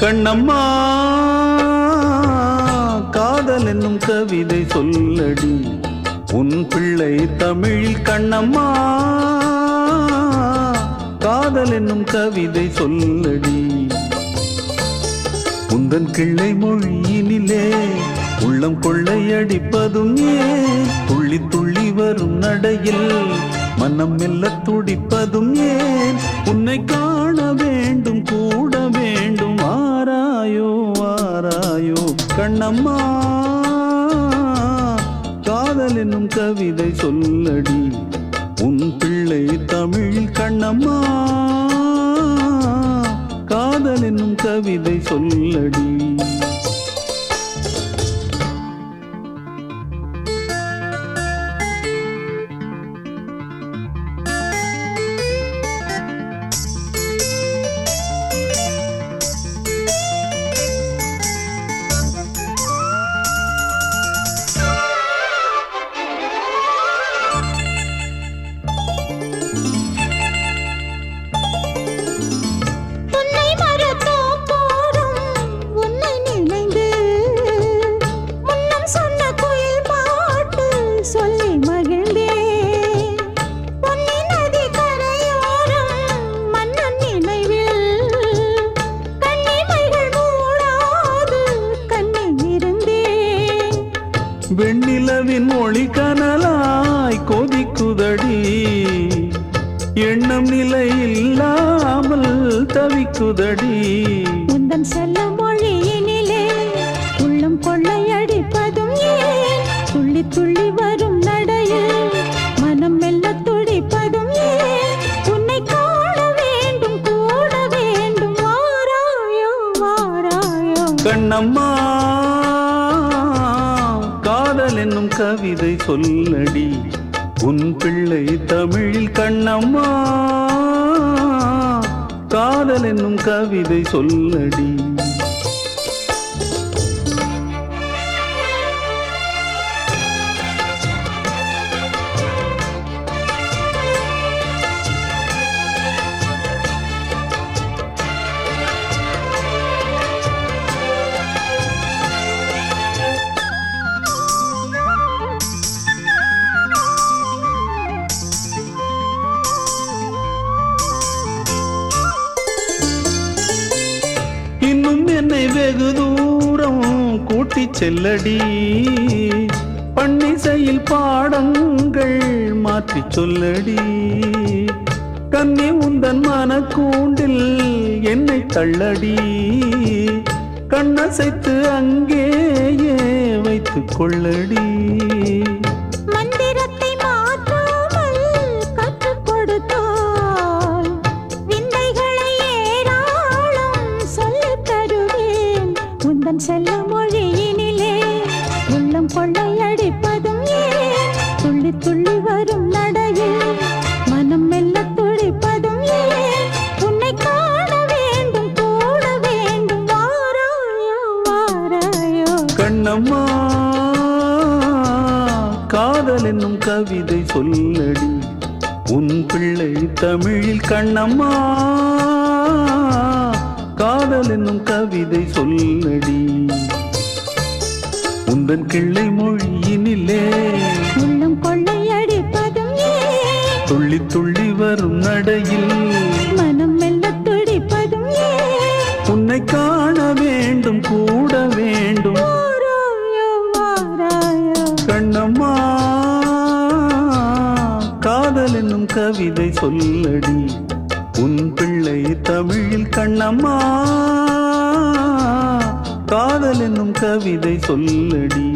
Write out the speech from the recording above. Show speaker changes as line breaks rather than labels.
கண்ணம்மா காதல் என்னும் கவிதை சொல்லடி. உன் பிள்ளை தமிழில் கண்ணம்மா காதல் என்னும் கவிதை சொல்லடி. உந்தன் கிள்ளை மொழியினிலே உள்ளம் கொள்ளையடிப்பதும் ஏன் துள்ளி துள்ளி வரும் நடையில் மனம் மெல்ல துடிப்பதும் ஏன்? உன்னை கா ஆராயோ ஆராயோ. கண்ணம்மா காதல் என்னும் கவிதை சொல்லடி. உன் பிள்ளை தமிழ் கண்ணம்மா காதல் என்னும் கவிதை சொல்லடி. வெண்ணிலவின் ஒளி கனலாய் கொதிக்குதடி எண்ணம் நிலை இல்லாமல் தவிக்குதடி
உந்தன் செல்ல மொழியினிலே உள்ளம் கொள்ளையடிப்பதும் ஏன்? துள்ளி துள்ளி வரும் நடையில் மனம் மெல்ல துடிப்பதும் ஏன்? உன்னை காண வேண்டும் கூட வேண்டும் வாராயோ வாராயோ
கண்ணம்மா காதல் என்னும் கவிதை சொல்லடி. உன் பிள்ளை தமிழில் கண்ணம்மா. காதல் என்னும் கவிதை சொல்லடி. மீண்டும் என்னை வெகு தூரம் கூட்டி செல்லடி. பன்னிசையில் பாடங்கள் மாற்றி சொல்லடி. கன்னி உந்தன் மனக்கூண்டில் என்னை தள்ளடி. கண்ணசைத்து அங்கேயே வைத்துக் கொள்ளடி.
உள்ளம் செல்லும் மொழியினிலே உள்ளம் கொள்ளையடிப்பதும் ஏன்? துள்ளி துள்ளி வரும் நடையில் மனம் மெல்ல துடிப்பதும் ஏன்? உன்னை காண வேண்டும் கூட வேண்டும் வாராயோ வாராயோ.
கண்ணம்மா காதல் என்னும் கவிதை சொல்லடி. உன் பிள்ளை தமிழில் கண்ணம்மா. காதல் என்னும் கவிதை சொல்லடி. உந்தன் கிள்ளை மொழியினிலே
உள்ளம் கொள்ளையடிப்பதும்
துள்ளி துள்ளி வரும் நடையில்
மனம் மெல்ல துடிப்பதும்
உன்னை காண வேண்டும் கூட வேண்டும். கண்ணம்மா காதல் என்னும் கவிதை சொல்லடி. உன் பிள்ளை தமிழில் கண்ணம்மா காதல் என்னும் கவிதை சொல்லடி.